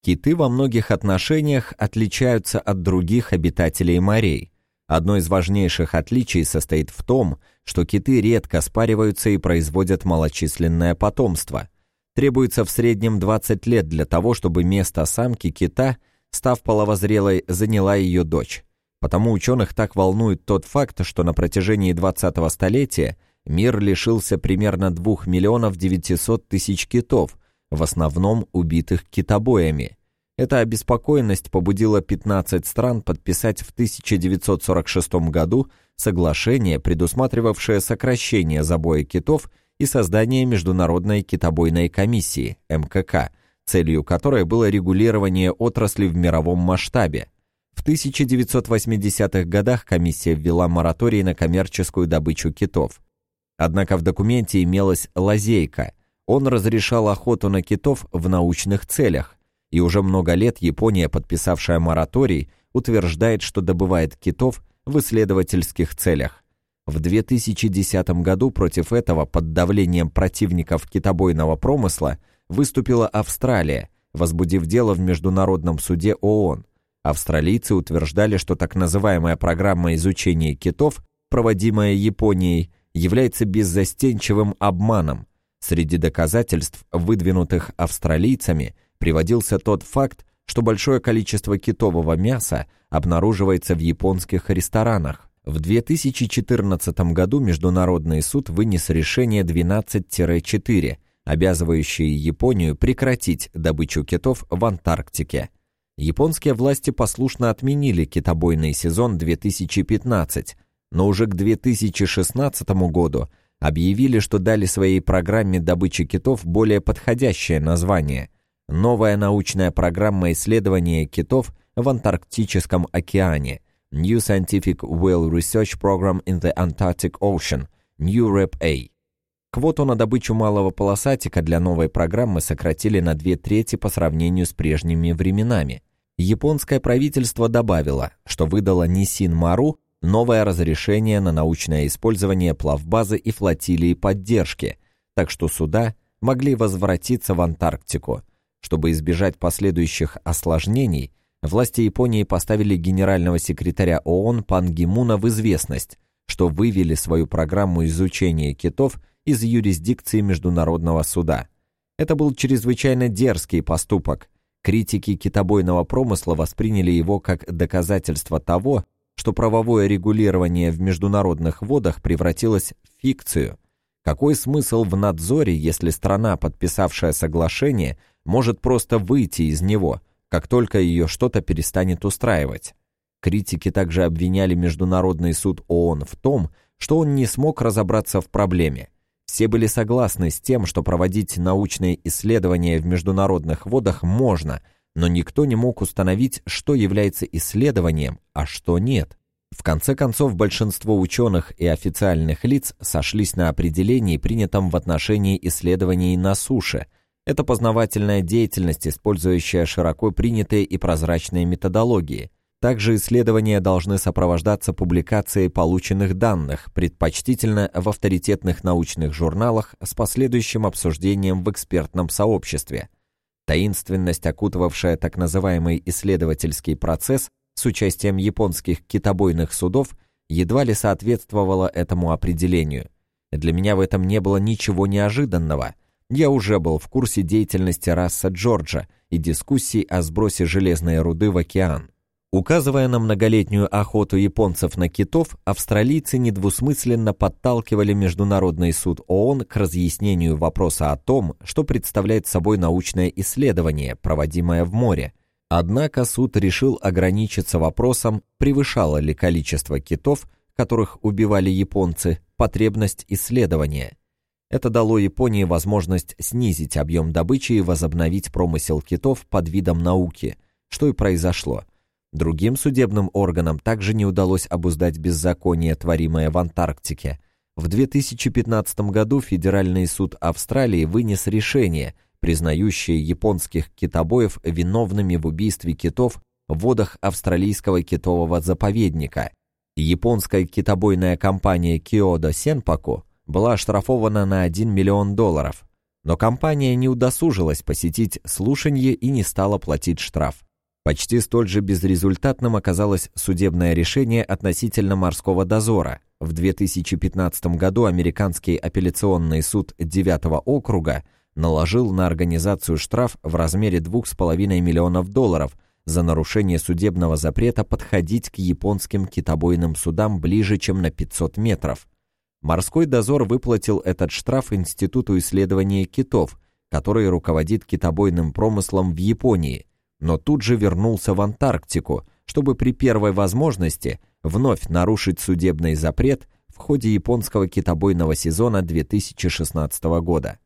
Киты во многих отношениях отличаются от других обитателей морей. Одно из важнейших отличий состоит в том, что киты редко спариваются и производят малочисленное потомство. Требуется в среднем 20 лет для того, чтобы место самки кита, став половозрелой, заняла ее дочь. Потому ученых так волнует тот факт, что на протяжении 20-го столетия мир лишился примерно 2 миллионов 900 тысяч китов – в основном убитых китобоями. Эта обеспокоенность побудила 15 стран подписать в 1946 году соглашение, предусматривавшее сокращение забоя китов и создание Международной китобойной комиссии, МКК, целью которой было регулирование отрасли в мировом масштабе. В 1980-х годах комиссия ввела мораторий на коммерческую добычу китов. Однако в документе имелась лазейка – он разрешал охоту на китов в научных целях, и уже много лет Япония, подписавшая мораторий, утверждает, что добывает китов в исследовательских целях. В 2010 году против этого под давлением противников китобойного промысла выступила Австралия, возбудив дело в Международном суде ООН. Австралийцы утверждали, что так называемая программа изучения китов, проводимая Японией, является беззастенчивым обманом, Среди доказательств, выдвинутых австралийцами, приводился тот факт, что большое количество китового мяса обнаруживается в японских ресторанах. В 2014 году Международный суд вынес решение 12-4, обязывающее Японию прекратить добычу китов в Антарктике. Японские власти послушно отменили китобойный сезон 2015, но уже к 2016 году объявили, что дали своей программе добычи китов более подходящее название – новая научная программа исследования китов в Антарктическом океане – New Scientific Whale Research Program in the Antarctic Ocean – New REP-A. Квоту на добычу малого полосатика для новой программы сократили на две трети по сравнению с прежними временами. Японское правительство добавило, что выдало Нисин Мару новое разрешение на научное использование плавбазы и флотилии поддержки, так что суда могли возвратиться в Антарктику. Чтобы избежать последующих осложнений, власти Японии поставили генерального секретаря ООН Пан Гимуна в известность, что вывели свою программу изучения китов из юрисдикции Международного суда. Это был чрезвычайно дерзкий поступок. Критики китобойного промысла восприняли его как доказательство того, что правовое регулирование в международных водах превратилось в фикцию. Какой смысл в надзоре, если страна, подписавшая соглашение, может просто выйти из него, как только ее что-то перестанет устраивать? Критики также обвиняли Международный суд ООН в том, что он не смог разобраться в проблеме. Все были согласны с тем, что проводить научные исследования в международных водах можно – но никто не мог установить, что является исследованием, а что нет. В конце концов, большинство ученых и официальных лиц сошлись на определении, принятом в отношении исследований на суше. Это познавательная деятельность, использующая широко принятые и прозрачные методологии. Также исследования должны сопровождаться публикацией полученных данных, предпочтительно в авторитетных научных журналах с последующим обсуждением в экспертном сообществе – Таинственность, окутывавшая так называемый исследовательский процесс с участием японских китобойных судов, едва ли соответствовала этому определению. Для меня в этом не было ничего неожиданного. Я уже был в курсе деятельности раса Джорджа и дискуссий о сбросе железной руды в океан. Указывая на многолетнюю охоту японцев на китов, австралийцы недвусмысленно подталкивали Международный суд ООН к разъяснению вопроса о том, что представляет собой научное исследование, проводимое в море. Однако суд решил ограничиться вопросом, превышало ли количество китов, которых убивали японцы, потребность исследования. Это дало Японии возможность снизить объем добычи и возобновить промысел китов под видом науки, что и произошло – Другим судебным органам также не удалось обуздать беззаконие, творимое в Антарктике. В 2015 году Федеральный суд Австралии вынес решение, признающее японских китобоев виновными в убийстве китов в водах австралийского китового заповедника. Японская китобойная компания Киодо Сенпаку была оштрафована на 1 миллион долларов. Но компания не удосужилась посетить слушание и не стала платить штраф. Почти столь же безрезультатным оказалось судебное решение относительно морского дозора. В 2015 году американский апелляционный суд 9 округа наложил на организацию штраф в размере 2,5 миллионов долларов за нарушение судебного запрета подходить к японским китобойным судам ближе, чем на 500 метров. Морской дозор выплатил этот штраф Институту исследования китов, который руководит китобойным промыслом в Японии, но тут же вернулся в Антарктику, чтобы при первой возможности вновь нарушить судебный запрет в ходе японского китобойного сезона 2016 года.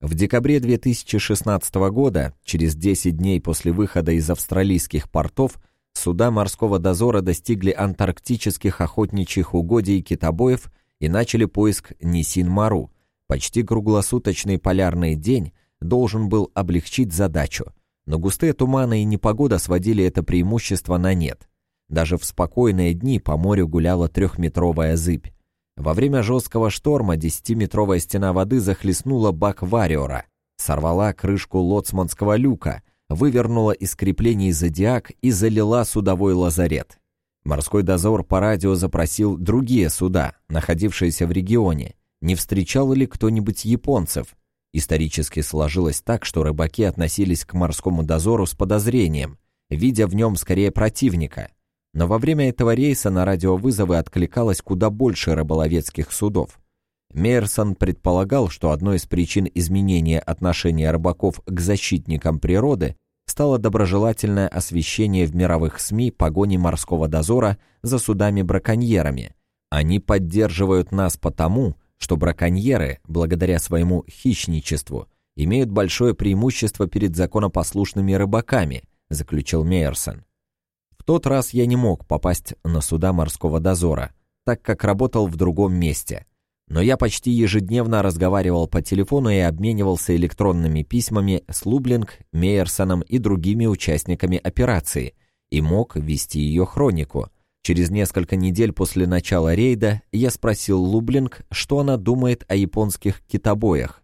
В декабре 2016 года, через 10 дней после выхода из австралийских портов, суда морского дозора достигли антарктических охотничьих угодий китобоев и начали поиск Нисин-Мару. Почти круглосуточный полярный день должен был облегчить задачу, но густые туманы и непогода сводили это преимущество на нет. Даже в спокойные дни по морю гуляла трехметровая зыбь. Во время жесткого шторма десятиметровая стена воды захлестнула бак Вариора, сорвала крышку лоцманского люка, вывернула из креплений зодиак и залила судовой лазарет. Морской дозор по радио запросил другие суда, находившиеся в регионе. Не встречал ли кто-нибудь японцев? Исторически сложилось так, что рыбаки относились к морскому дозору с подозрением, видя в нем скорее противника. Но во время этого рейса на радиовызовы откликалось куда больше рыболовецких судов. Мейерсон предполагал, что одной из причин изменения отношения рыбаков к защитникам природы стало доброжелательное освещение в мировых СМИ погони морского дозора за судами-браконьерами. Они поддерживают нас потому, что браконьеры, благодаря своему хищничеству, имеют большое преимущество перед законопослушными рыбаками, заключил Мейерсон. В тот раз я не мог попасть на суда морского дозора, так как работал в другом месте – но я почти ежедневно разговаривал по телефону и обменивался электронными письмами с Лублинг, Мейерсоном и другими участниками операции и мог вести ее хронику. Через несколько недель после начала рейда я спросил Лублинг, что она думает о японских китобоях.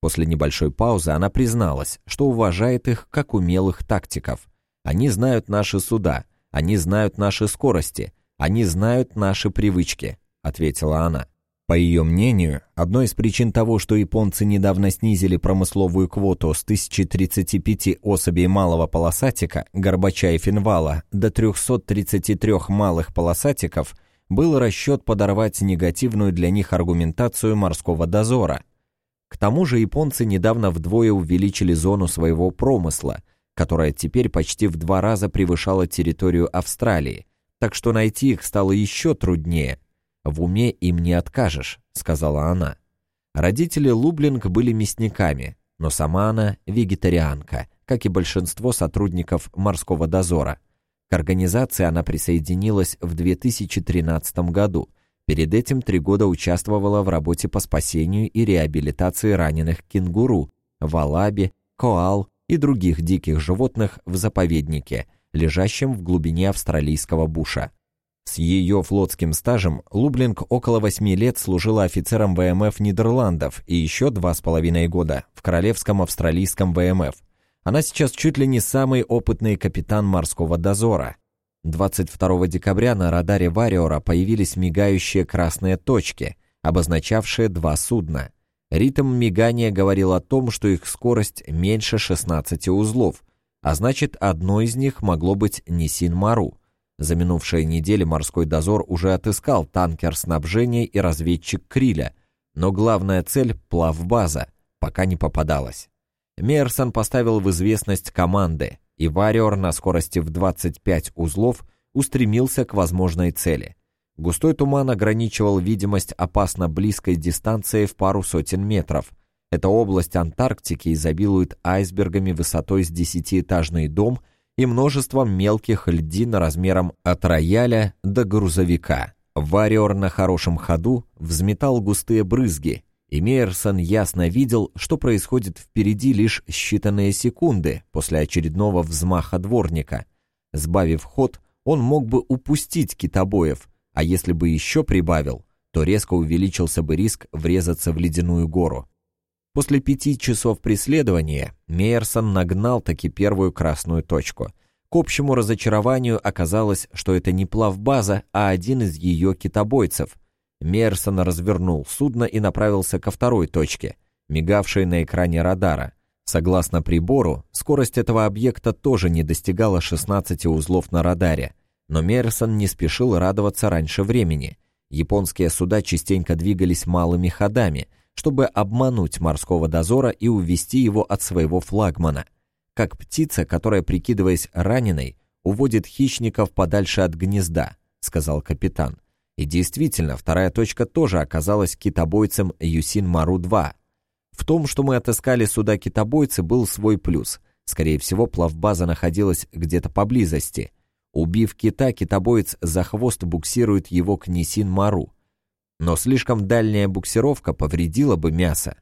После небольшой паузы она призналась, что уважает их как умелых тактиков. Они знают наши суда, они знают наши скорости, они знают наши привычки, ответила она. По ее мнению, одной из причин того, что японцы недавно снизили промысловую квоту с 1035 особей малого полосатика, горбача и финвала до 333 малых полосатиков, был расчет подорвать негативную для них аргументацию морского дозора. К тому же японцы недавно вдвое увеличили зону своего промысла, которая теперь почти в два раза превышала территорию Австралии, так что найти их стало еще труднее – «В уме им не откажешь», — сказала она. Родители Лублинг были мясниками, но сама она вегетарианка, как и большинство сотрудников морского дозора. К организации она присоединилась в 2013 году. Перед этим три года участвовала в работе по спасению и реабилитации раненых кенгуру, валаби, коал и других диких животных в заповеднике, лежащем в глубине австралийского буша. С ее флотским стажем Лублинг около восьми лет служила офицером ВМФ Нидерландов и еще два с половиной года в Королевском австралийском ВМФ. Она сейчас чуть ли не самый опытный капитан морского дозора. 22 декабря на радаре Вариора появились мигающие красные точки, обозначавшие два судна. Ритм мигания говорил о том, что их скорость меньше 16 узлов, а значит, одно из них могло быть Нисин-Мару – за минувшие недели морской дозор уже отыскал танкер снабжения и разведчик Криля, но главная цель — плавбаза, пока не попадалась. Мерсон поставил в известность команды, и Вариор на скорости в 25 узлов устремился к возможной цели. Густой туман ограничивал видимость опасно близкой дистанции в пару сотен метров. Эта область Антарктики изобилует айсбергами высотой с десятиэтажный дом — и множеством мелких льдин размером от рояля до грузовика. Вариор на хорошем ходу взметал густые брызги, и Мейерсон ясно видел, что происходит впереди лишь считанные секунды после очередного взмаха дворника. Сбавив ход, он мог бы упустить китобоев, а если бы еще прибавил, то резко увеличился бы риск врезаться в ледяную гору. После пяти часов преследования Мейерсон нагнал таки первую красную точку. К общему разочарованию оказалось, что это не плавбаза, а один из ее китобойцев. Мейерсон развернул судно и направился ко второй точке, мигавшей на экране радара. Согласно прибору, скорость этого объекта тоже не достигала 16 узлов на радаре, но Мейерсон не спешил радоваться раньше времени. Японские суда частенько двигались малыми ходами – чтобы обмануть морского дозора и увести его от своего флагмана, как птица, которая, прикидываясь раненой, уводит хищников подальше от гнезда, сказал капитан. И действительно, вторая точка тоже оказалась китобойцем Юсин-Мару-2. В том, что мы отыскали суда китобойцы, был свой плюс. Скорее всего, плавбаза находилась где-то поблизости. Убив кита, китобоец за хвост буксирует его к Нисин-Мару, но слишком дальняя буксировка повредила бы мясо.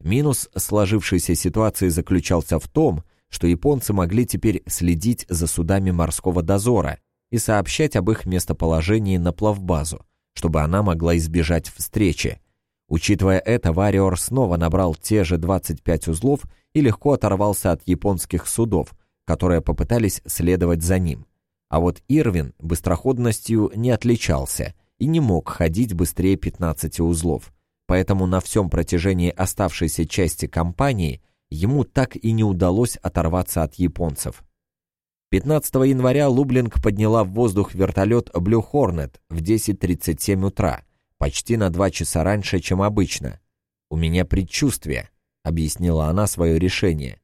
Минус сложившейся ситуации заключался в том, что японцы могли теперь следить за судами морского дозора и сообщать об их местоположении на плавбазу, чтобы она могла избежать встречи. Учитывая это, Вариор снова набрал те же 25 узлов и легко оторвался от японских судов, которые попытались следовать за ним. А вот Ирвин быстроходностью не отличался – и не мог ходить быстрее 15 узлов, поэтому на всем протяжении оставшейся части кампании ему так и не удалось оторваться от японцев. 15 января Лублинг подняла в воздух вертолет Blue Hornet в 10.37 утра, почти на два часа раньше, чем обычно. «У меня предчувствие», — объяснила она свое решение.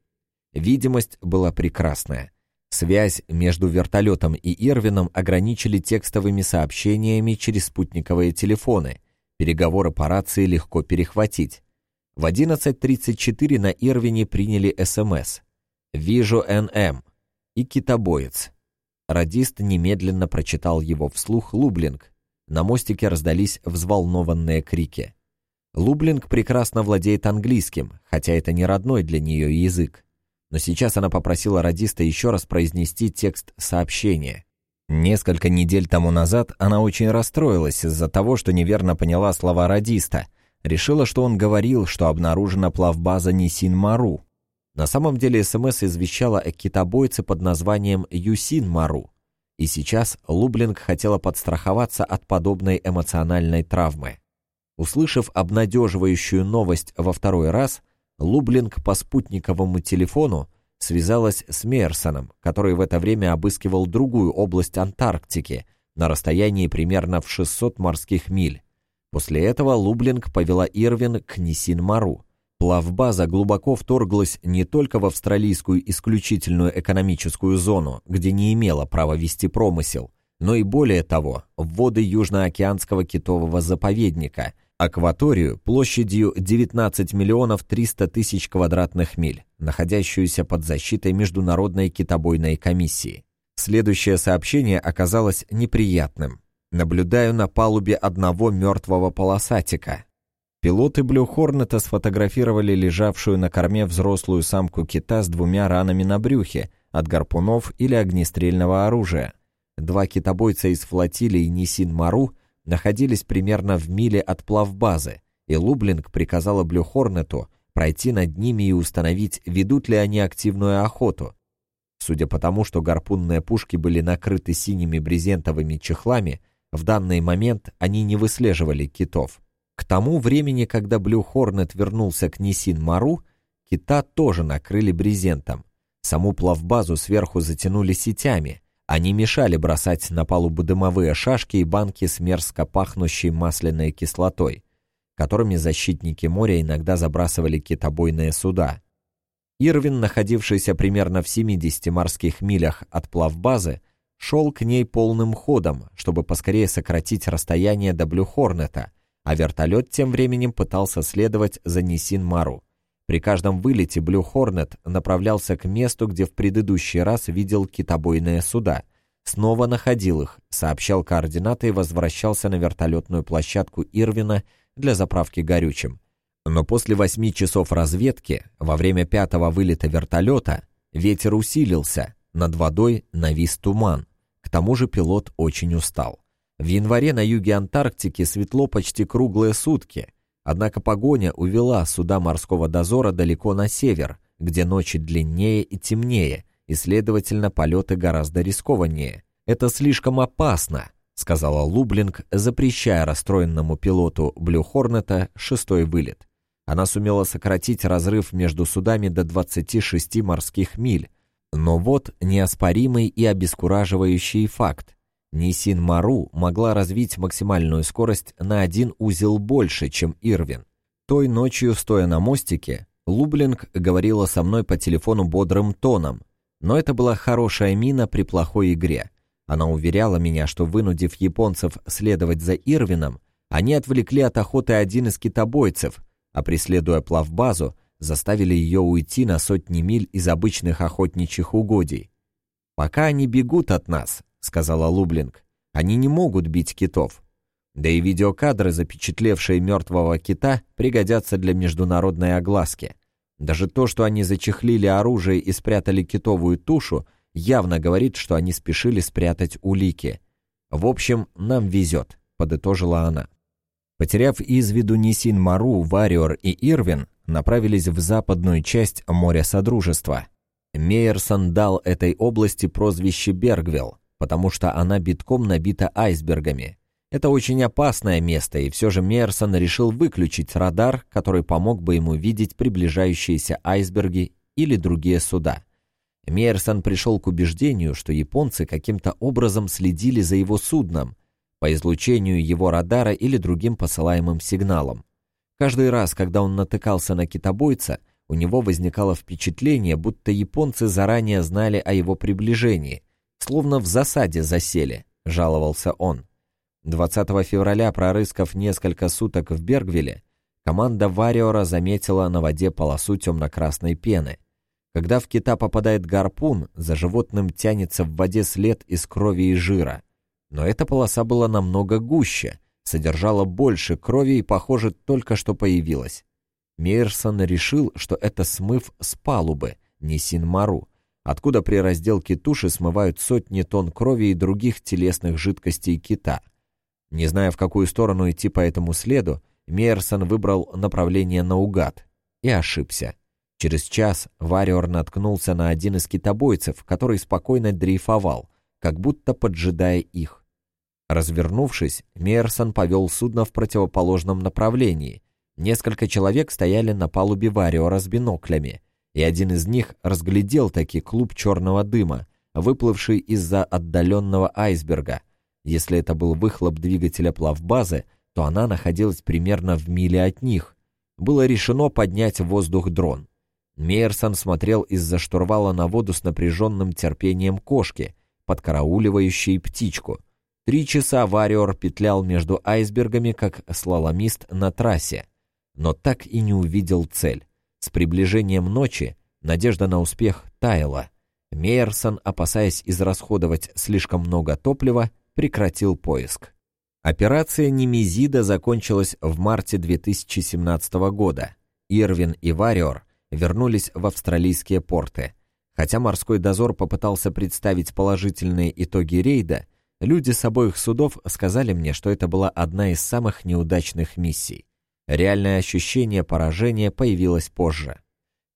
Видимость была прекрасная. Связь между вертолетом и Ирвином ограничили текстовыми сообщениями через спутниковые телефоны. Переговоры по рации легко перехватить. В 11.34 на Ирвине приняли СМС. «Вижу НМ» и «Китобоец». Радист немедленно прочитал его вслух Лублинг. На мостике раздались взволнованные крики. Лублинг прекрасно владеет английским, хотя это не родной для нее язык но сейчас она попросила радиста еще раз произнести текст сообщения. Несколько недель тому назад она очень расстроилась из-за того, что неверно поняла слова радиста. Решила, что он говорил, что обнаружена плавбаза Нисин-Мару. На самом деле СМС извещала о китобойце под названием Юсин-Мару. И сейчас Лублинг хотела подстраховаться от подобной эмоциональной травмы. Услышав обнадеживающую новость во второй раз, Лублинг по спутниковому телефону связалась с Мейерсоном, который в это время обыскивал другую область Антарктики на расстоянии примерно в 600 морских миль. После этого Лублинг повела Ирвин к Нисин-Мару. Плавбаза глубоко вторглась не только в австралийскую исключительную экономическую зону, где не имела права вести промысел, но и более того, в воды Южноокеанского китового заповедника – акваторию площадью 19 миллионов 300 тысяч квадратных миль, находящуюся под защитой Международной китобойной комиссии. Следующее сообщение оказалось неприятным. Наблюдаю на палубе одного мертвого полосатика. Пилоты Блю Хорнета сфотографировали лежавшую на корме взрослую самку кита с двумя ранами на брюхе от гарпунов или огнестрельного оружия. Два китобойца из флотилии Нисин-Мару находились примерно в миле от плавбазы, и Лублинг приказала Блюхорнету пройти над ними и установить, ведут ли они активную охоту. Судя по тому, что гарпунные пушки были накрыты синими брезентовыми чехлами, в данный момент они не выслеживали китов. К тому времени, когда Блю Хорнет вернулся к Нисин-Мару, кита тоже накрыли брезентом. Саму плавбазу сверху затянули сетями, они мешали бросать на палубу дымовые шашки и банки с мерзко пахнущей масляной кислотой, которыми защитники моря иногда забрасывали китобойные суда. Ирвин, находившийся примерно в 70 морских милях от плавбазы, шел к ней полным ходом, чтобы поскорее сократить расстояние до Блюхорнета, а вертолет тем временем пытался следовать за Нисин-Мару. При каждом вылете Blue Hornet направлялся к месту, где в предыдущий раз видел китобойные суда. Снова находил их, сообщал координаты и возвращался на вертолетную площадку Ирвина для заправки горючим. Но после восьми часов разведки, во время пятого вылета вертолета, ветер усилился, над водой навис туман. К тому же пилот очень устал. В январе на юге Антарктики светло почти круглые сутки – Однако погоня увела суда морского дозора далеко на север, где ночи длиннее и темнее, и, следовательно, полеты гораздо рискованнее. «Это слишком опасно», — сказала Лублинг, запрещая расстроенному пилоту Блю Хорнета шестой вылет. Она сумела сократить разрыв между судами до 26 морских миль. Но вот неоспоримый и обескураживающий факт. Нисин Мару могла развить максимальную скорость на один узел больше, чем Ирвин. Той ночью, стоя на мостике, Лублинг говорила со мной по телефону бодрым тоном, но это была хорошая мина при плохой игре. Она уверяла меня, что вынудив японцев следовать за Ирвином, они отвлекли от охоты один из китобойцев, а преследуя плавбазу, заставили ее уйти на сотни миль из обычных охотничьих угодий. «Пока они бегут от нас», — сказала Лублинг, — «они не могут бить китов. Да и видеокадры, запечатлевшие мертвого кита, пригодятся для международной огласки. Даже то, что они зачехлили оружие и спрятали китовую тушу, явно говорит, что они спешили спрятать улики. В общем, нам везет, подытожила она. Потеряв из виду Нисин Мару, Вариор и Ирвин, направились в западную часть моря Содружества. Мейерсон дал этой области прозвище Бергвилл, потому что она битком набита айсбергами. Это очень опасное место, и все же Мерсон решил выключить радар, который помог бы ему видеть приближающиеся айсберги или другие суда. Мерсон пришел к убеждению, что японцы каким-то образом следили за его судном, по излучению его радара или другим посылаемым сигналам. Каждый раз, когда он натыкался на китобойца, у него возникало впечатление, будто японцы заранее знали о его приближении, словно в засаде засели, жаловался он. 20 февраля, прорыскав несколько суток в Бергвилле, команда Вариора заметила на воде полосу темно-красной пены. Когда в кита попадает гарпун, за животным тянется в воде след из крови и жира. Но эта полоса была намного гуще, содержала больше крови и, похоже, только что появилась. Мейерсон решил, что это смыв с палубы, не Синмару, откуда при разделке туши смывают сотни тонн крови и других телесных жидкостей кита. Не зная, в какую сторону идти по этому следу, Мейерсон выбрал направление наугад и ошибся. Через час Вариор наткнулся на один из китобойцев, который спокойно дрейфовал, как будто поджидая их. Развернувшись, Мейерсон повел судно в противоположном направлении. Несколько человек стояли на палубе Вариора с биноклями, и один из них разглядел таки клуб черного дыма, выплывший из-за отдаленного айсберга — если это был выхлоп двигателя плавбазы, то она находилась примерно в миле от них. Было решено поднять в воздух дрон. Мейерсон смотрел из-за штурвала на воду с напряженным терпением кошки, подкарауливающей птичку. Три часа Вариор петлял между айсбергами, как слаломист на трассе, но так и не увидел цель. С приближением ночи надежда на успех таяла. Мейерсон, опасаясь израсходовать слишком много топлива, прекратил поиск. Операция Немезида закончилась в марте 2017 года. Ирвин и Вариор вернулись в австралийские порты. Хотя морской дозор попытался представить положительные итоги рейда, люди с обоих судов сказали мне, что это была одна из самых неудачных миссий. Реальное ощущение поражения появилось позже.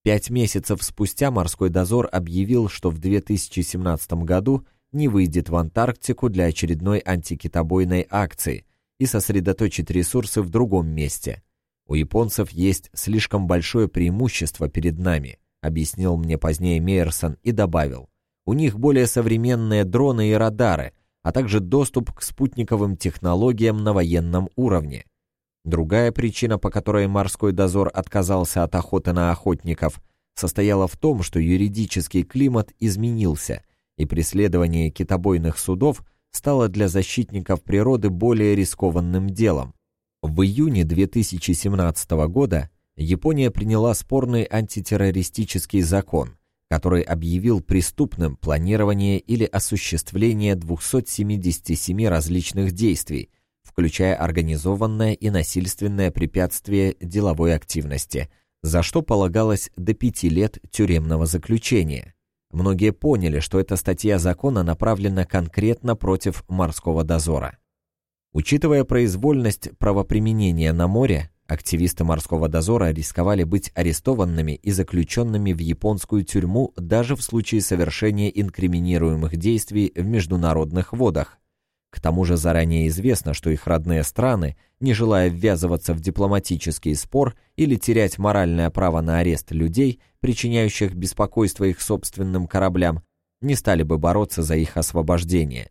Пять месяцев спустя морской дозор объявил, что в 2017 году не выйдет в Антарктику для очередной антикитобойной акции и сосредоточит ресурсы в другом месте. У японцев есть слишком большое преимущество перед нами, объяснил мне позднее Мейерсон и добавил. У них более современные дроны и радары, а также доступ к спутниковым технологиям на военном уровне. Другая причина, по которой морской дозор отказался от охоты на охотников, состояла в том, что юридический климат изменился – и преследование китобойных судов стало для защитников природы более рискованным делом. В июне 2017 года Япония приняла спорный антитеррористический закон, который объявил преступным планирование или осуществление 277 различных действий, включая организованное и насильственное препятствие деловой активности, за что полагалось до пяти лет тюремного заключения. Многие поняли, что эта статья закона направлена конкретно против морского дозора. Учитывая произвольность правоприменения на море, Активисты морского дозора рисковали быть арестованными и заключенными в японскую тюрьму даже в случае совершения инкриминируемых действий в международных водах. К тому же заранее известно, что их родные страны, не желая ввязываться в дипломатический спор или терять моральное право на арест людей, причиняющих беспокойство их собственным кораблям, не стали бы бороться за их освобождение.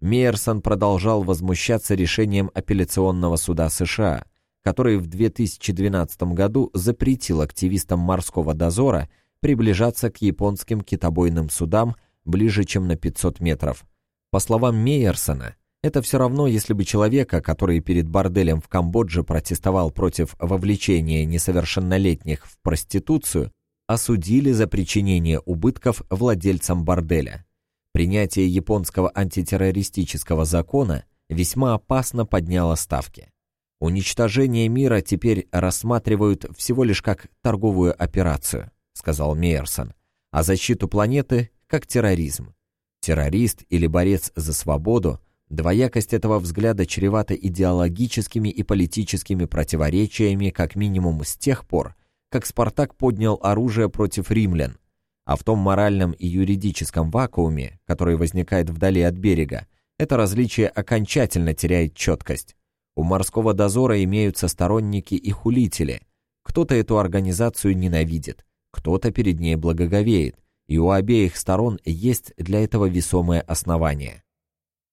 Мейерсон продолжал возмущаться решением апелляционного суда США, который в 2012 году запретил активистам морского дозора приближаться к японским китобойным судам ближе, чем на 500 метров. По словам Мейерсона, это все равно, если бы человека, который перед борделем в Камбодже протестовал против вовлечения несовершеннолетних в проституцию, осудили за причинение убытков владельцам борделя. Принятие японского антитеррористического закона весьма опасно подняло ставки. «Уничтожение мира теперь рассматривают всего лишь как торговую операцию», сказал Мейерсон, а защиту планеты – как терроризм. Террорист или борец за свободу – двоякость этого взгляда чревата идеологическими и политическими противоречиями как минимум с тех пор, как Спартак поднял оружие против римлян, а в том моральном и юридическом вакууме, который возникает вдали от берега, это различие окончательно теряет четкость. У морского дозора имеются сторонники и хулители. Кто-то эту организацию ненавидит, кто-то перед ней благоговеет, и у обеих сторон есть для этого весомое основание.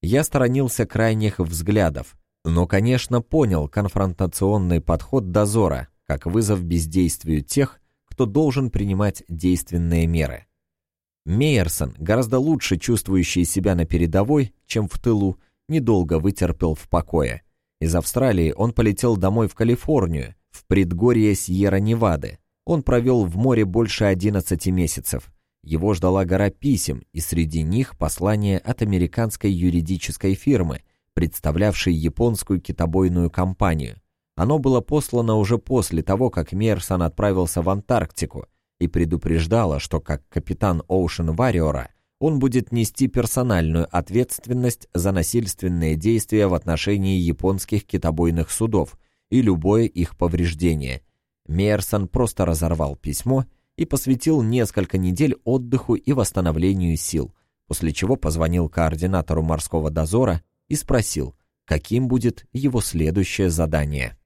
Я сторонился крайних взглядов, но, конечно, понял конфронтационный подход дозора, как вызов бездействию тех, кто должен принимать действенные меры. Мейерсон, гораздо лучше чувствующий себя на передовой, чем в тылу, недолго вытерпел в покое – из Австралии он полетел домой в Калифорнию, в предгорье Сьерра-Невады. Он провел в море больше 11 месяцев. Его ждала гора писем, и среди них послание от американской юридической фирмы, представлявшей японскую китобойную компанию. Оно было послано уже после того, как Мерсон отправился в Антарктику и предупреждало, что как капитан Оушен Варриора он будет нести персональную ответственность за насильственные действия в отношении японских китобойных судов и любое их повреждение. Мейерсон просто разорвал письмо и посвятил несколько недель отдыху и восстановлению сил, после чего позвонил координатору морского дозора и спросил, каким будет его следующее задание.